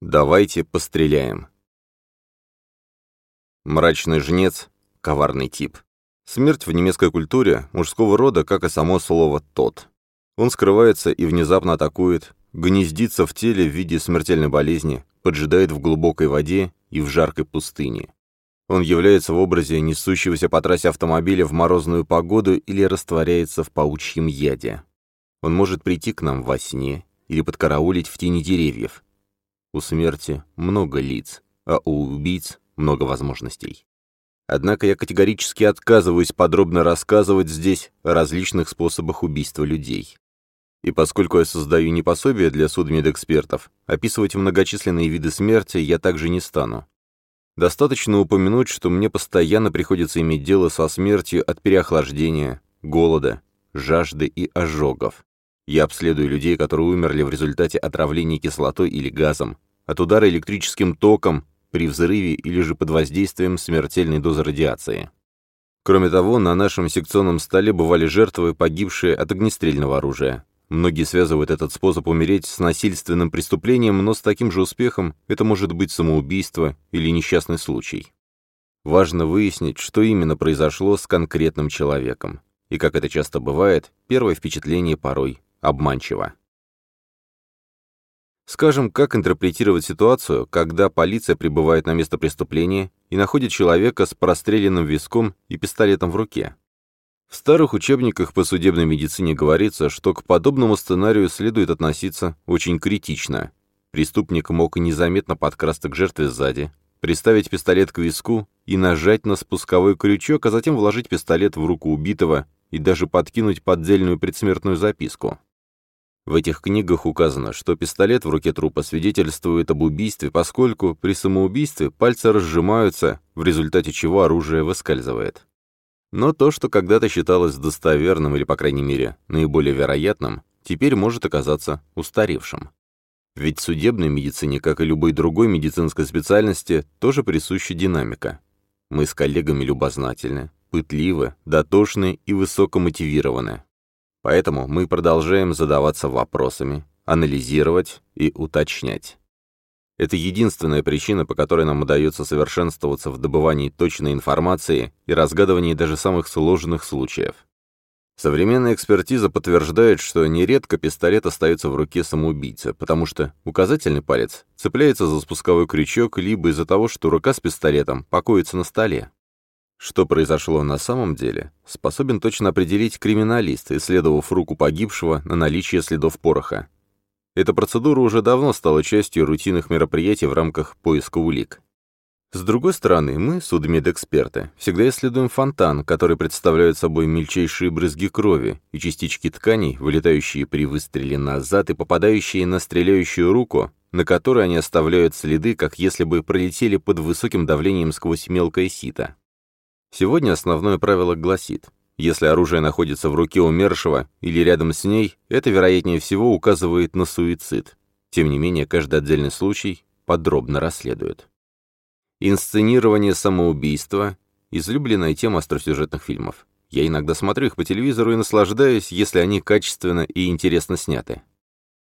Давайте постреляем. Мрачный жнец — коварный тип. Смерть в немецкой культуре мужского рода, как и само слово «тот». Он скрывается и внезапно атакует, гнездится в теле в виде смертельной болезни, поджидает в глубокой воде и в жаркой пустыне. Он является в образе несущегося по трассе автомобиля в морозную погоду или растворяется в паучьем яде. Он может прийти к нам во сне или подкараулить в тени деревьев, у смерти много лиц, а у убийц много возможностей. Однако я категорически отказываюсь подробно рассказывать здесь о различных способах убийства людей. И поскольку я создаю не пособие для судмедэкспертов, описывать многочисленные виды смерти я также не стану. Достаточно упомянуть, что мне постоянно приходится иметь дело со смертью от переохлаждения, голода, жажды и ожогов. Я обследую людей, которые умерли в результате отравления кислотой или газом, от удара электрическим током, при взрыве или же под воздействием смертельной дозы радиации. Кроме того, на нашем секционном столе бывали жертвы, погибшие от огнестрельного оружия. Многие связывают этот способ умереть с насильственным преступлением, но с таким же успехом это может быть самоубийство или несчастный случай. Важно выяснить, что именно произошло с конкретным человеком. И как это часто бывает, первое впечатление порой обманчиво. Скажем, как интерпретировать ситуацию, когда полиция прибывает на место преступления и находит человека с простреленным виском и пистолетом в руке. В старых учебниках по судебной медицине говорится, что к подобному сценарию следует относиться очень критично. Преступник мог незаметно подкрасться к жертве сзади, приставить пистолет к виску и нажать на спусковой крючок, а затем вложить пистолет в руку убитого и даже подкинуть поддельную предсмертную записку. В этих книгах указано, что пистолет в руке трупа свидетельствует об убийстве, поскольку при самоубийстве пальцы разжимаются, в результате чего оружие выскальзывает. Но то, что когда-то считалось достоверным или, по крайней мере, наиболее вероятным, теперь может оказаться устаревшим. Ведь в судебной медицине, как и любой другой медицинской специальности, тоже присуща динамика. Мы с коллегами любознательны, пытливы, дотошны и высокомотивированы. Поэтому мы продолжаем задаваться вопросами, анализировать и уточнять. Это единственная причина, по которой нам удается совершенствоваться в добывании точной информации и разгадывании даже самых сложных случаев. Современная экспертиза подтверждает, что нередко пистолет остается в руке самоубийцы, потому что указательный палец цепляется за спусковой крючок либо из-за того, что рука с пистолетом покоится на столе. Что произошло на самом деле, способен точно определить криминалист, исследовав руку погибшего на наличие следов пороха. Эта процедура уже давно стала частью рутинных мероприятий в рамках поиска улик. С другой стороны, мы, судмедэксперты, всегда исследуем фонтан, который представляет собой мельчайшие брызги крови и частички тканей, вылетающие при выстреле назад и попадающие на стреляющую руку, на которой они оставляют следы, как если бы пролетели под высоким давлением сквозь мелкое сито. Сегодня основное правило гласит, если оружие находится в руке умершего или рядом с ней, это, вероятнее всего, указывает на суицид. Тем не менее, каждый отдельный случай подробно расследует. Инсценирование самоубийства – излюбленная тема остросюжетных фильмов. Я иногда смотрю их по телевизору и наслаждаюсь, если они качественно и интересно сняты.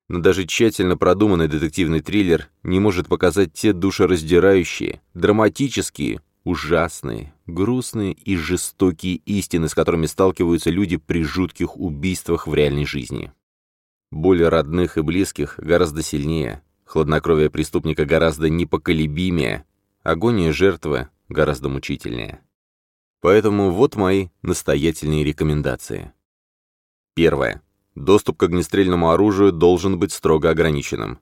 Но даже тщательно продуманный детективный триллер не может показать те душераздирающие, драматические, ужасные, грустные и жестокие истины, с которыми сталкиваются люди при жутких убийствах в реальной жизни. Боль родных и близких гораздо сильнее, хладнокровие преступника гораздо непоколебимее, агония жертвы гораздо мучительнее. Поэтому вот мои настоятельные рекомендации. Первое. Доступ к огнестрельному оружию должен быть строго ограниченным.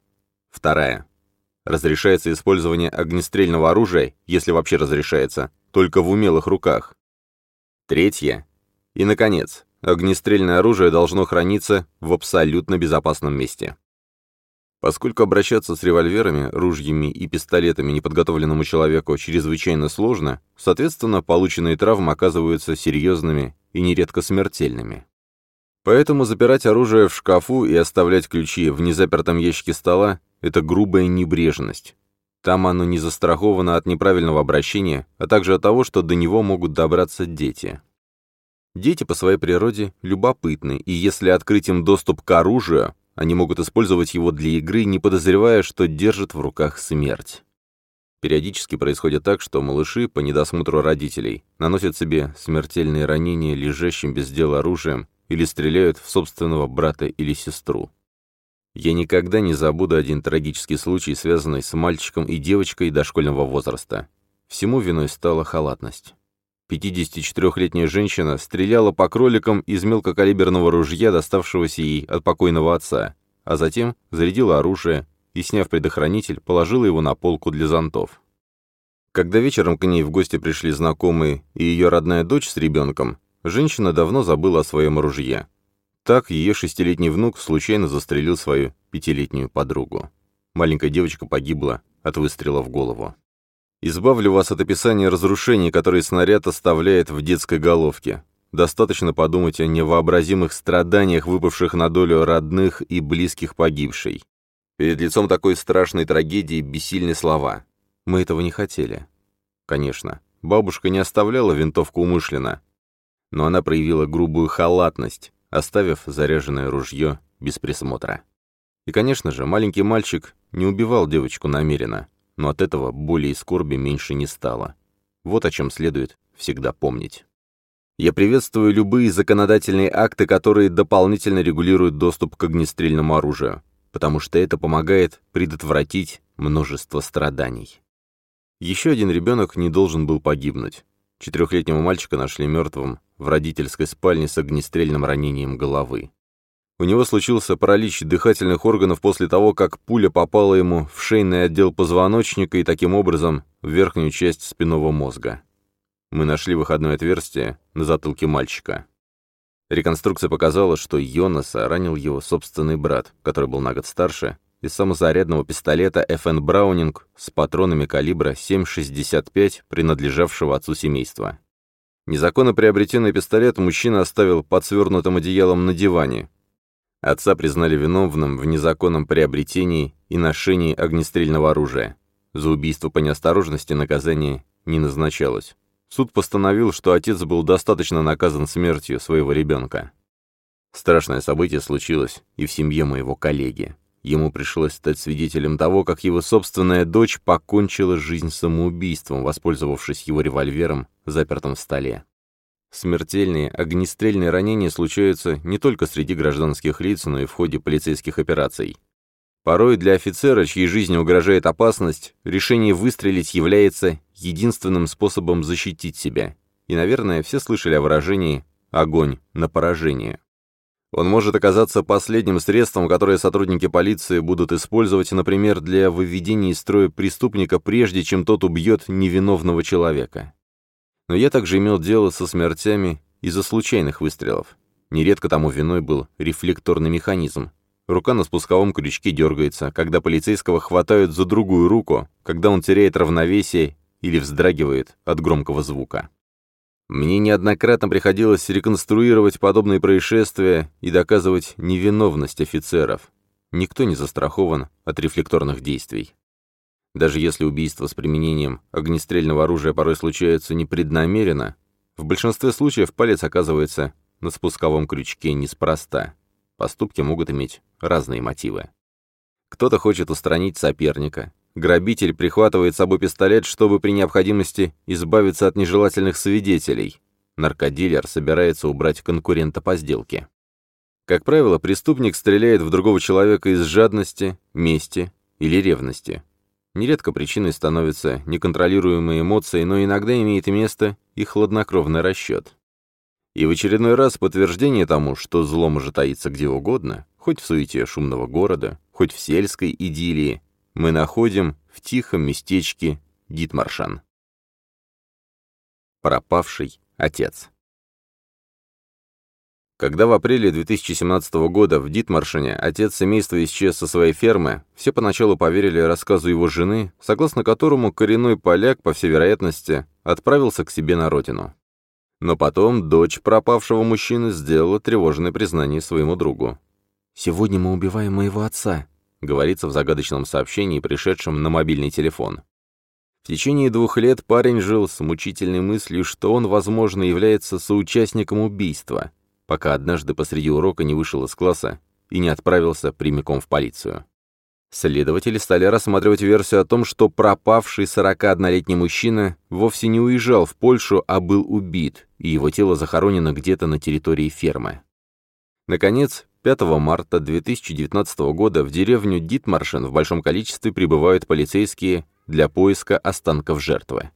Вторая. Разрешается использование огнестрельного оружия, если вообще разрешается, только в умелых руках. Третье. И, наконец, огнестрельное оружие должно храниться в абсолютно безопасном месте. Поскольку обращаться с револьверами, ружьями и пистолетами неподготовленному человеку чрезвычайно сложно, соответственно, полученные травмы оказываются серьезными и нередко смертельными. Поэтому запирать оружие в шкафу и оставлять ключи в незапертом ящике стола это грубая небрежность. Там оно не застраховано от неправильного обращения, а также от того, что до него могут добраться дети. Дети по своей природе любопытны, и если открыть им доступ к оружию, Они могут использовать его для игры, не подозревая, что держат в руках смерть. Периодически происходит так, что малыши, по недосмотру родителей, наносят себе смертельные ранения лежащим без дела оружием или стреляют в собственного брата или сестру. Я никогда не забуду один трагический случай, связанный с мальчиком и девочкой дошкольного возраста. Всему виной стала халатность. 54-летняя женщина стреляла по кроликам из мелкокалиберного ружья, доставшегося ей от покойного отца, а затем зарядила оружие и, сняв предохранитель, положила его на полку для зонтов. Когда вечером к ней в гости пришли знакомые и ее родная дочь с ребенком, женщина давно забыла о своем ружье. Так ее шестилетний внук случайно застрелил свою пятилетнюю подругу. Маленькая девочка погибла от выстрела в голову. Избавлю вас от описания разрушений, которые снаряд оставляет в детской головке. Достаточно подумать о невообразимых страданиях, выпавших на долю родных и близких погибшей. Перед лицом такой страшной трагедии бессильны слова. Мы этого не хотели. Конечно, бабушка не оставляла винтовку умышленно, но она проявила грубую халатность, оставив заряженное ружье без присмотра. И, конечно же, маленький мальчик не убивал девочку намеренно но от этого боли и скорби меньше не стало. Вот о чем следует всегда помнить. Я приветствую любые законодательные акты, которые дополнительно регулируют доступ к огнестрельному оружию, потому что это помогает предотвратить множество страданий. Еще один ребенок не должен был погибнуть. Четырехлетнего мальчика нашли мертвым в родительской спальне с огнестрельным ранением головы. У него случился паралич дыхательных органов после того, как пуля попала ему в шейный отдел позвоночника и таким образом в верхнюю часть спинного мозга. Мы нашли выходное отверстие на затылке мальчика. Реконструкция показала, что Йонаса ранил его собственный брат, который был на год старше, из самозарядного пистолета FN Браунинг с патронами калибра 7,65, принадлежавшего отцу семейства. Незаконно приобретенный пистолет мужчина оставил под свернутым одеялом на диване, Отца признали виновным в незаконном приобретении и ношении огнестрельного оружия. За убийство по неосторожности наказание не назначалось. Суд постановил, что отец был достаточно наказан смертью своего ребенка. Страшное событие случилось и в семье моего коллеги. Ему пришлось стать свидетелем того, как его собственная дочь покончила жизнь самоубийством, воспользовавшись его револьвером, запертым в столе. Смертельные огнестрельные ранения случаются не только среди гражданских лиц, но и в ходе полицейских операций. Порой для офицера, чьей жизни угрожает опасность, решение выстрелить является единственным способом защитить себя. И, наверное, все слышали о выражении «огонь на поражение». Он может оказаться последним средством, которое сотрудники полиции будут использовать, например, для выведения из строя преступника, прежде чем тот убьет невиновного человека. Но я также имел дело со смертями из-за случайных выстрелов. Нередко тому виной был рефлекторный механизм. Рука на спусковом крючке дергается, когда полицейского хватают за другую руку, когда он теряет равновесие или вздрагивает от громкого звука. Мне неоднократно приходилось реконструировать подобные происшествия и доказывать невиновность офицеров. Никто не застрахован от рефлекторных действий. Даже если убийства с применением огнестрельного оружия порой случаются непреднамеренно, в большинстве случаев палец оказывается на спусковом крючке неспроста. Поступки могут иметь разные мотивы. Кто-то хочет устранить соперника. Грабитель прихватывает с собой пистолет, чтобы при необходимости избавиться от нежелательных свидетелей. Наркодилер собирается убрать конкурента по сделке. Как правило, преступник стреляет в другого человека из жадности, мести или ревности. Нередко причиной становятся неконтролируемые эмоции, но иногда имеет место и хладнокровный расчет. И в очередной раз подтверждение тому, что зло может таиться где угодно, хоть в суете шумного города, хоть в сельской идиллии, мы находим в тихом местечке Дитмаршан. Пропавший отец. Когда в апреле 2017 года в Дитмаршине отец семейства исчез со своей фермы, все поначалу поверили рассказу его жены, согласно которому коренной поляк, по всей вероятности, отправился к себе на родину. Но потом дочь пропавшего мужчины сделала тревожное признание своему другу. «Сегодня мы убиваем моего отца», — говорится в загадочном сообщении, пришедшем на мобильный телефон. В течение двух лет парень жил с мучительной мыслью, что он, возможно, является соучастником убийства — пока однажды посреди урока не вышел из класса и не отправился прямиком в полицию. Следователи стали рассматривать версию о том, что пропавший 41-летний мужчина вовсе не уезжал в Польшу, а был убит, и его тело захоронено где-то на территории фермы. Наконец, 5 марта 2019 года в деревню Дитмаршен в большом количестве прибывают полицейские для поиска останков жертвы.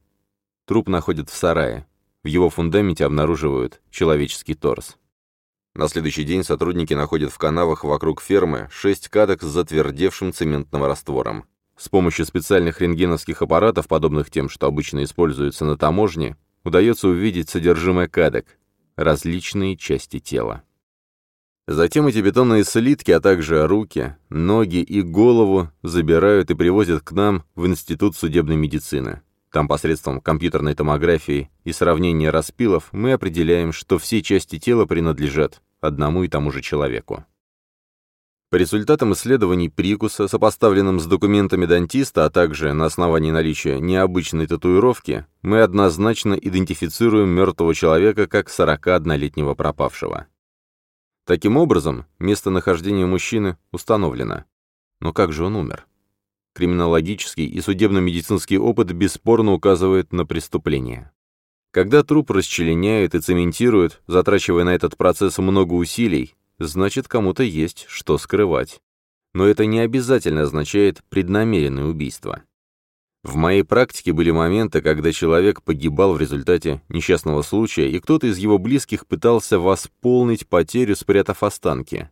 Труп находят в сарае. В его фундаменте обнаруживают человеческий торс. На следующий день сотрудники находят в канавах вокруг фермы шесть кадок с затвердевшим цементным раствором. С помощью специальных рентгеновских аппаратов, подобных тем, что обычно используются на таможне, удается увидеть содержимое кадок, различные части тела. Затем эти бетонные слитки, а также руки, ноги и голову забирают и привозят к нам в Институт судебной медицины. Там посредством компьютерной томографии и сравнения распилов мы определяем, что все части тела принадлежат одному и тому же человеку. По результатам исследований прикуса, сопоставленным с документами дантиста, а также на основании наличия необычной татуировки, мы однозначно идентифицируем мертвого человека как 41-летнего пропавшего. Таким образом, местонахождение мужчины установлено. Но как же он умер? Криминологический и судебно-медицинский опыт бесспорно указывает на преступление. Когда труп расчленяют и цементируют, затрачивая на этот процесс много усилий, значит, кому-то есть что скрывать. Но это не обязательно означает преднамеренное убийство. В моей практике были моменты, когда человек погибал в результате несчастного случая, и кто-то из его близких пытался восполнить потерю, спрятав останки.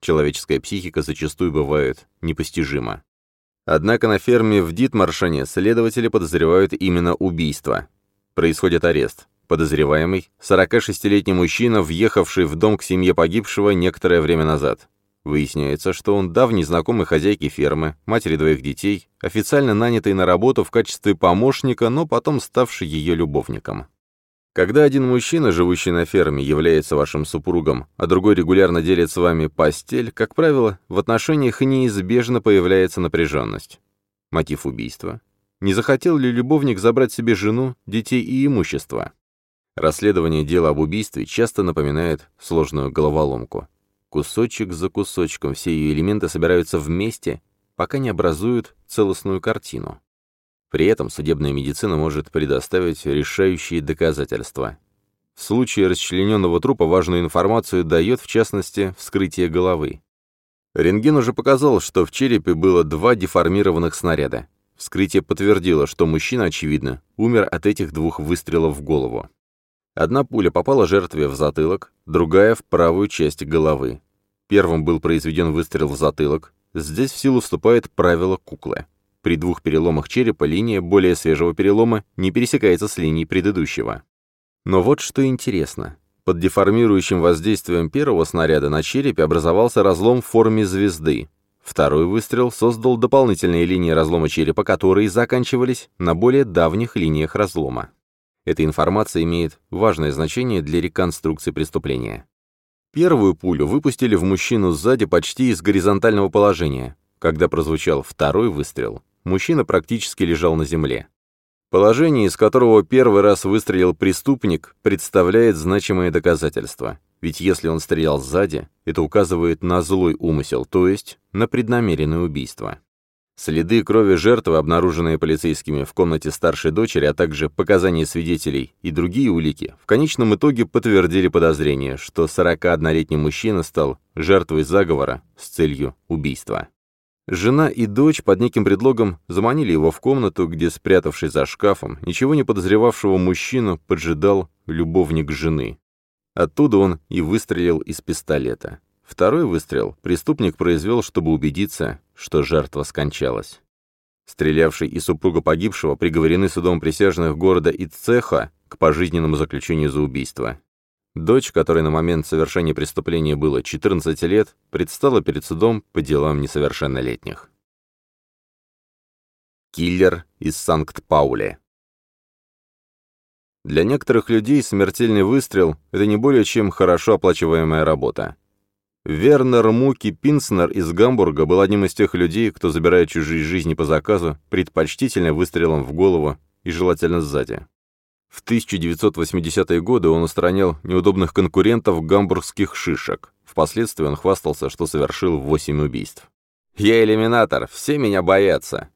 Человеческая психика зачастую бывает непостижима. Однако на ферме в Дитмаршане следователи подозревают именно убийство. Происходит арест. Подозреваемый – 46-летний мужчина, въехавший в дом к семье погибшего некоторое время назад. Выясняется, что он давний знакомый хозяйки фермы, матери двоих детей, официально нанятый на работу в качестве помощника, но потом ставший ее любовником. Когда один мужчина, живущий на ферме, является вашим супругом, а другой регулярно делит с вами постель, как правило, в отношениях неизбежно появляется напряженность. Мотив убийства. Не захотел ли любовник забрать себе жену, детей и имущество? Расследование дела об убийстве часто напоминает сложную головоломку. Кусочек за кусочком все ее элементы собираются вместе, пока не образуют целостную картину. При этом судебная медицина может предоставить решающие доказательства. В случае расчлененного трупа важную информацию дает, в частности, вскрытие головы. Рентген уже показал, что в черепе было два деформированных снаряда. Вскрытие подтвердило, что мужчина, очевидно, умер от этих двух выстрелов в голову. Одна пуля попала жертве в затылок, другая — в правую часть головы. Первым был произведен выстрел в затылок. Здесь в силу вступает правило куклы. При двух переломах черепа линия более свежего перелома не пересекается с линией предыдущего. Но вот что интересно. Под деформирующим воздействием первого снаряда на черепе образовался разлом в форме звезды. Второй выстрел создал дополнительные линии разлома черепа, которые заканчивались на более давних линиях разлома. Эта информация имеет важное значение для реконструкции преступления. Первую пулю выпустили в мужчину сзади почти из горизонтального положения. Когда прозвучал второй выстрел, мужчина практически лежал на земле. Положение, из которого первый раз выстрелил преступник, представляет значимое доказательство. Ведь если он стрелял сзади, это указывает на злой умысел, то есть на преднамеренное убийство. Следы крови жертвы, обнаруженные полицейскими в комнате старшей дочери, а также показания свидетелей и другие улики, в конечном итоге подтвердили подозрение, что 41-летний мужчина стал жертвой заговора с целью убийства. Жена и дочь под неким предлогом заманили его в комнату, где, спрятавшись за шкафом, ничего не подозревавшего мужчину поджидал любовник жены. Оттуда он и выстрелил из пистолета. Второй выстрел преступник произвел, чтобы убедиться, что жертва скончалась. Стрелявший и супруга погибшего приговорены судом присяжных города Ицеха к пожизненному заключению за убийство. Дочь, которой на момент совершения преступления было 14 лет, предстала перед судом по делам несовершеннолетних. Киллер из Санкт-Паули Для некоторых людей смертельный выстрел – это не более чем хорошо оплачиваемая работа. Вернер Муки Пинснер из Гамбурга был одним из тех людей, кто забирает чужие жизни по заказу, предпочтительно выстрелом в голову и желательно сзади. В 1980-е годы он устранял неудобных конкурентов гамбургских шишек. Впоследствии он хвастался, что совершил 8 убийств. «Я элиминатор, все меня боятся!»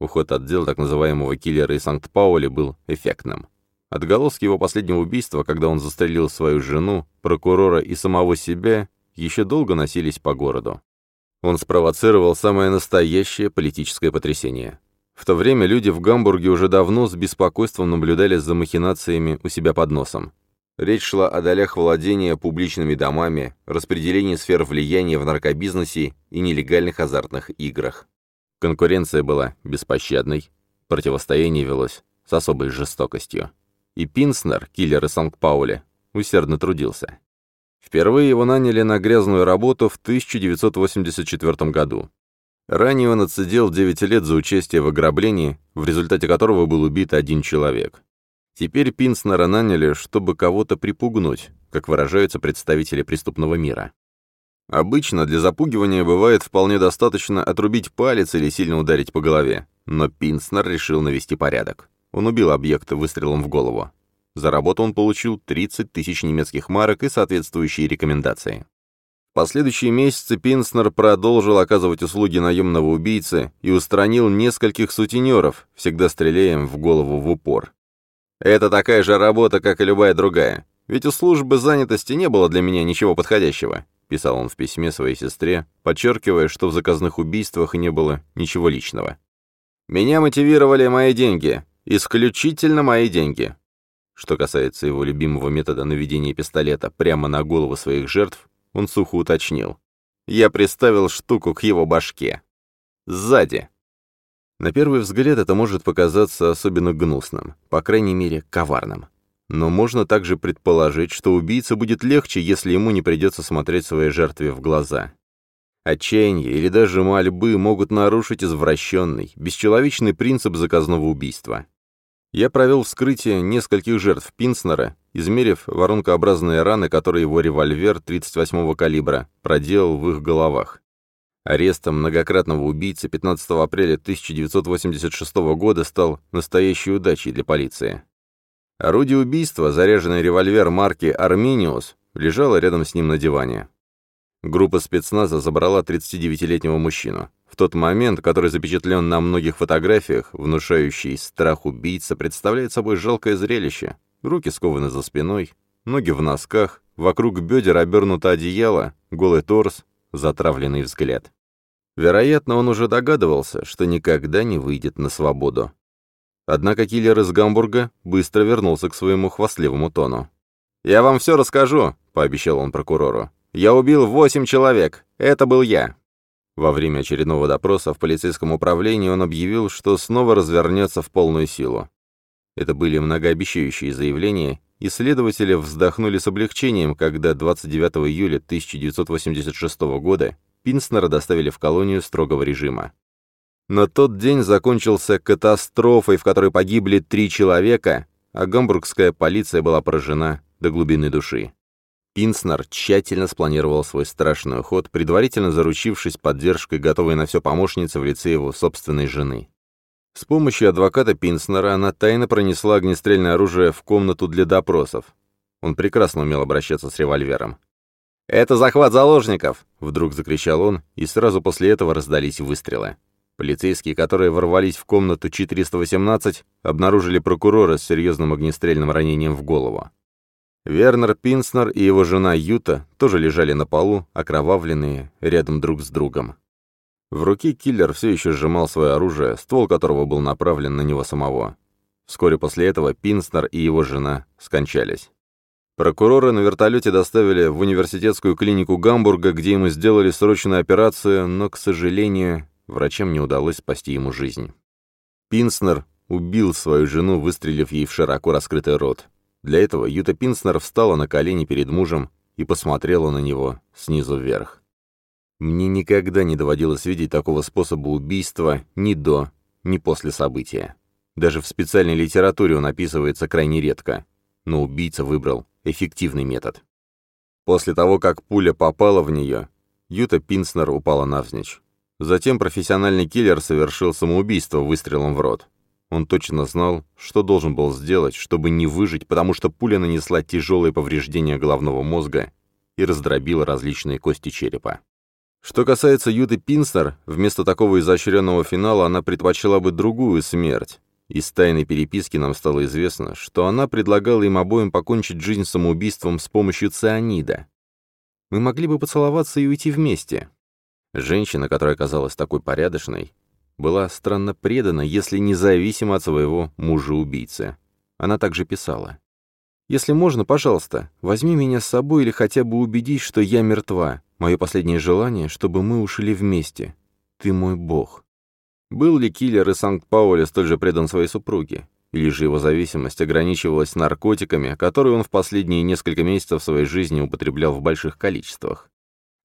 Уход от дел так называемого киллера из Санкт-Паули был эффектным. Отголоски его последнего убийства, когда он застрелил свою жену, прокурора и самого себя, еще долго носились по городу. Он спровоцировал самое настоящее политическое потрясение. В то время люди в Гамбурге уже давно с беспокойством наблюдали за махинациями у себя под носом. Речь шла о долях владения публичными домами, распределении сфер влияния в наркобизнесе и нелегальных азартных играх. Конкуренция была беспощадной, противостояние велось с особой жестокостью. И Пинснер, киллер из Санкт-Пауля, усердно трудился. Впервые его наняли на грязную работу в 1984 году. Ранее он отсидел 9 лет за участие в ограблении, в результате которого был убит один человек. Теперь Пинснера наняли, чтобы кого-то припугнуть, как выражаются представители преступного мира. Обычно для запугивания бывает вполне достаточно отрубить палец или сильно ударить по голове, но Пинснер решил навести порядок. Он убил объект выстрелом в голову. За работу он получил 30 тысяч немецких марок и соответствующие рекомендации. В последующие месяцы Пинснер продолжил оказывать услуги наемного убийцы и устранил нескольких сутенеров, всегда стреляя им в голову в упор. Это такая же работа, как и любая другая. Ведь у службы занятости не было для меня ничего подходящего», — писал он в письме своей сестре, подчеркивая, что в заказных убийствах не было ничего личного. «Меня мотивировали мои деньги. Исключительно мои деньги». Что касается его любимого метода наведения пистолета прямо на голову своих жертв, он сухо уточнил. «Я приставил штуку к его башке. Сзади». На первый взгляд это может показаться особенно гнусным, по крайней мере, коварным. Но можно также предположить, что убийце будет легче, если ему не придется смотреть своей жертве в глаза. Отчаяние или даже мольбы могут нарушить извращенный, бесчеловечный принцип заказного убийства. Я провел вскрытие нескольких жертв Пинснера, измерив воронкообразные раны, которые его револьвер 38-го калибра проделал в их головах. Арестом многократного убийцы 15 апреля 1986 года стал настоящей удачей для полиции. Орудие убийства, заряженный револьвер марки «Арминиус», лежало рядом с ним на диване. Группа спецназа забрала 39-летнего мужчину. В тот момент, который запечатлен на многих фотографиях, внушающий страх убийца представляет собой жалкое зрелище. Руки скованы за спиной, ноги в носках, вокруг бедер обернуто одеяло, голый торс, затравленный взгляд. Вероятно, он уже догадывался, что никогда не выйдет на свободу. Однако киллер из Гамбурга быстро вернулся к своему хвастливому тону. «Я вам все расскажу», — пообещал он прокурору. «Я убил восемь человек. Это был я». Во время очередного допроса в полицейском управлении он объявил, что снова развернется в полную силу. Это были многообещающие заявления, и следователи вздохнули с облегчением, когда 29 июля 1986 года Пинснера доставили в колонию строгого режима. Но тот день закончился катастрофой, в которой погибли три человека, а гамбургская полиция была поражена до глубины души. Пинснер тщательно спланировал свой страшный уход, предварительно заручившись поддержкой готовой на все помощницы в лице его собственной жены. С помощью адвоката Пинснера она тайно пронесла огнестрельное оружие в комнату для допросов. Он прекрасно умел обращаться с револьвером. «Это захват заложников!» — вдруг закричал он, и сразу после этого раздались выстрелы. Полицейские, которые ворвались в комнату 418, обнаружили прокурора с серьезным огнестрельным ранением в голову. Вернер Пинснер и его жена Юта тоже лежали на полу, окровавленные, рядом друг с другом. В руке киллер все еще сжимал свое оружие, ствол которого был направлен на него самого. Вскоре после этого Пинснер и его жена скончались. Прокурора на вертолете доставили в университетскую клинику Гамбурга, где ему сделали срочную операцию, но, к сожалению, врачам не удалось спасти ему жизнь. Пинснер убил свою жену, выстрелив ей в широко раскрытый рот. Для этого Юта Пинснер встала на колени перед мужем и посмотрела на него снизу вверх. Мне никогда не доводилось видеть такого способа убийства ни до, ни после события. Даже в специальной литературе он описывается крайне редко. Но убийца выбрал эффективный метод. После того, как пуля попала в нее, Юта Пинснер упала навзничь. Затем профессиональный киллер совершил самоубийство выстрелом в рот. Он точно знал, что должен был сделать, чтобы не выжить, потому что пуля нанесла тяжелые повреждения головного мозга и раздробила различные кости черепа. Что касается Юты Пинснер, вместо такого изощренного финала она предпочла бы другую смерть. Из тайной переписки нам стало известно, что она предлагала им обоим покончить жизнь самоубийством с помощью цианида. Мы могли бы поцеловаться и уйти вместе. Женщина, которая казалась такой порядочной, была странно предана, если независимо от своего мужа-убийцы. Она также писала. «Если можно, пожалуйста, возьми меня с собой или хотя бы убедись, что я мертва. Мое последнее желание, чтобы мы ушли вместе. Ты мой бог». Был ли киллер из Санкт-Пауля столь же предан своей супруге? Или же его зависимость ограничивалась наркотиками, которые он в последние несколько месяцев своей жизни употреблял в больших количествах?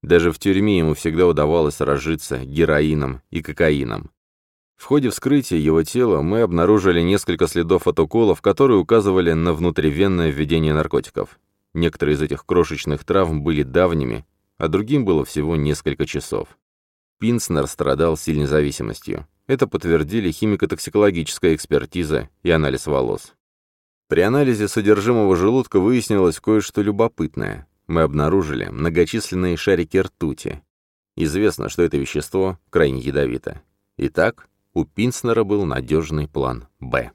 Даже в тюрьме ему всегда удавалось разжиться героином и кокаином. В ходе вскрытия его тела мы обнаружили несколько следов от уколов, которые указывали на внутривенное введение наркотиков. Некоторые из этих крошечных травм были давними, а другим было всего несколько часов. Пинснер страдал сильной зависимостью. Это подтвердили химико-токсикологическая экспертиза и анализ волос. При анализе содержимого желудка выяснилось кое-что любопытное. Мы обнаружили многочисленные шарики ртути. Известно, что это вещество крайне ядовито. Итак, у Пинснера был надежный план «Б».